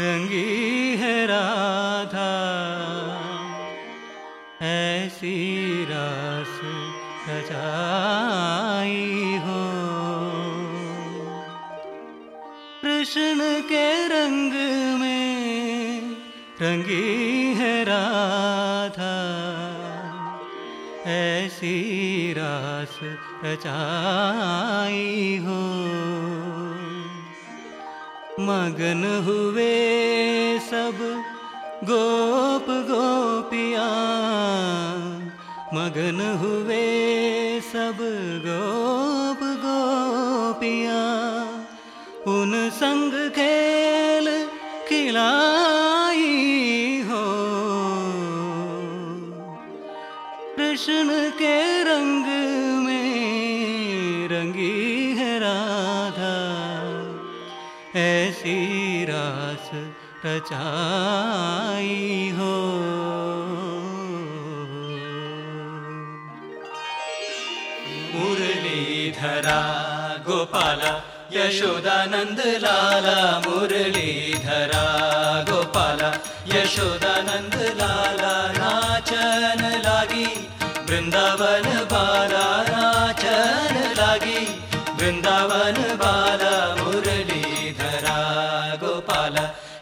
रंगी है राधा, ऐसी रास रचाई हो। कृष्ण के रंग में रंगी है राधा, ऐसी रास रचाई हो। मगन हुए सब गोप गोपिया। मगन हुए सब गोप गोपिया। उन संग खेल खिलाई हो। कृष्ण के रंग में रंगी है राधा ऐसी रास रचाई हो। मुरलीधरा गोपाल, यशोदानंद लाला। मुरलीधरा गोपाल, यशोदानंद लाला। नाचन लागी, वृंदावन बाला। नाचन लागी, वृंदावन बाला।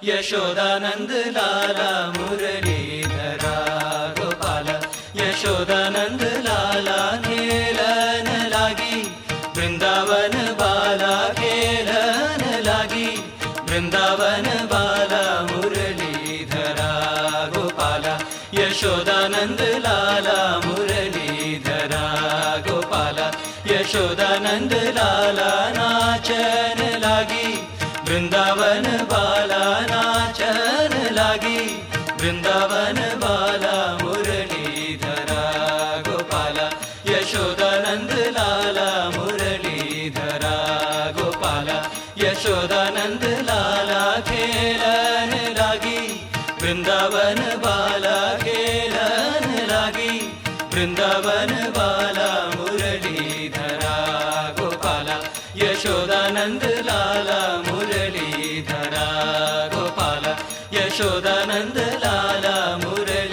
यशोदानन्दलाला मुरलीधरा गोपाल। यशोदानन्दलाला खेलन मुरली वृन्दावन बाला खेलन गेलनगी वृन्दावन बाला मुरलीधरा गोपाल। यशोदानन्दलाला मुरलीधरा वृंदावन बाला खेलन लागी वृंदावन बाला मुरलीधरा गोपाल। यशोदानंद लाला मुरलीधरा गोपाल। यशोदानंद लाला मुरलीधरा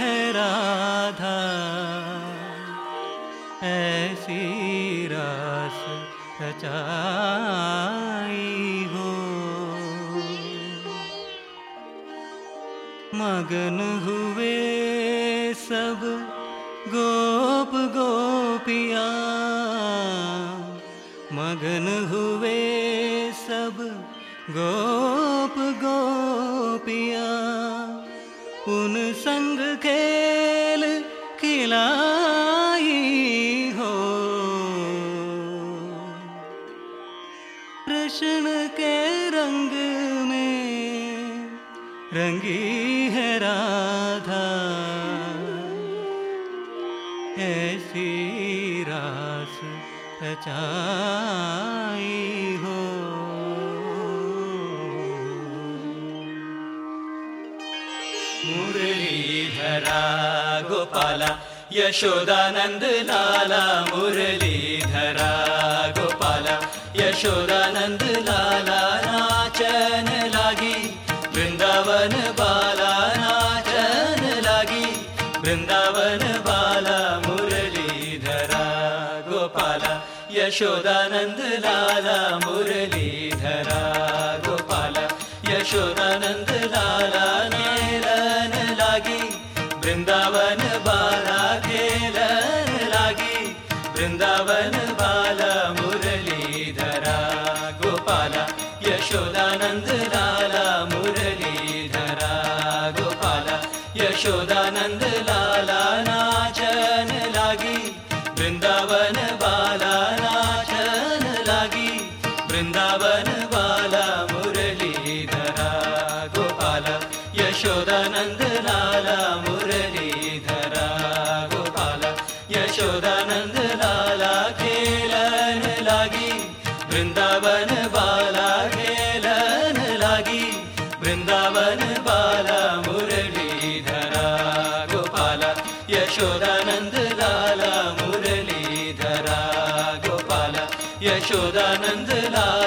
है राधा ऐसी हो। मगन हुए सब गोप गोपिया मगन हुए सब गोप उन संग खेल खिलाई हो। कृष्ण के रंग में रंगी है राधा। ऐसी रास रचाई मुरलीधरा लाला मुरलीधरा गोपाल यशोदानंद लाला नाचन लागी वृंदावन बाला नाचन लागी वृंदावन बाला मुरलीधरा गोपाल यशोदानंद यशोदानंद लाला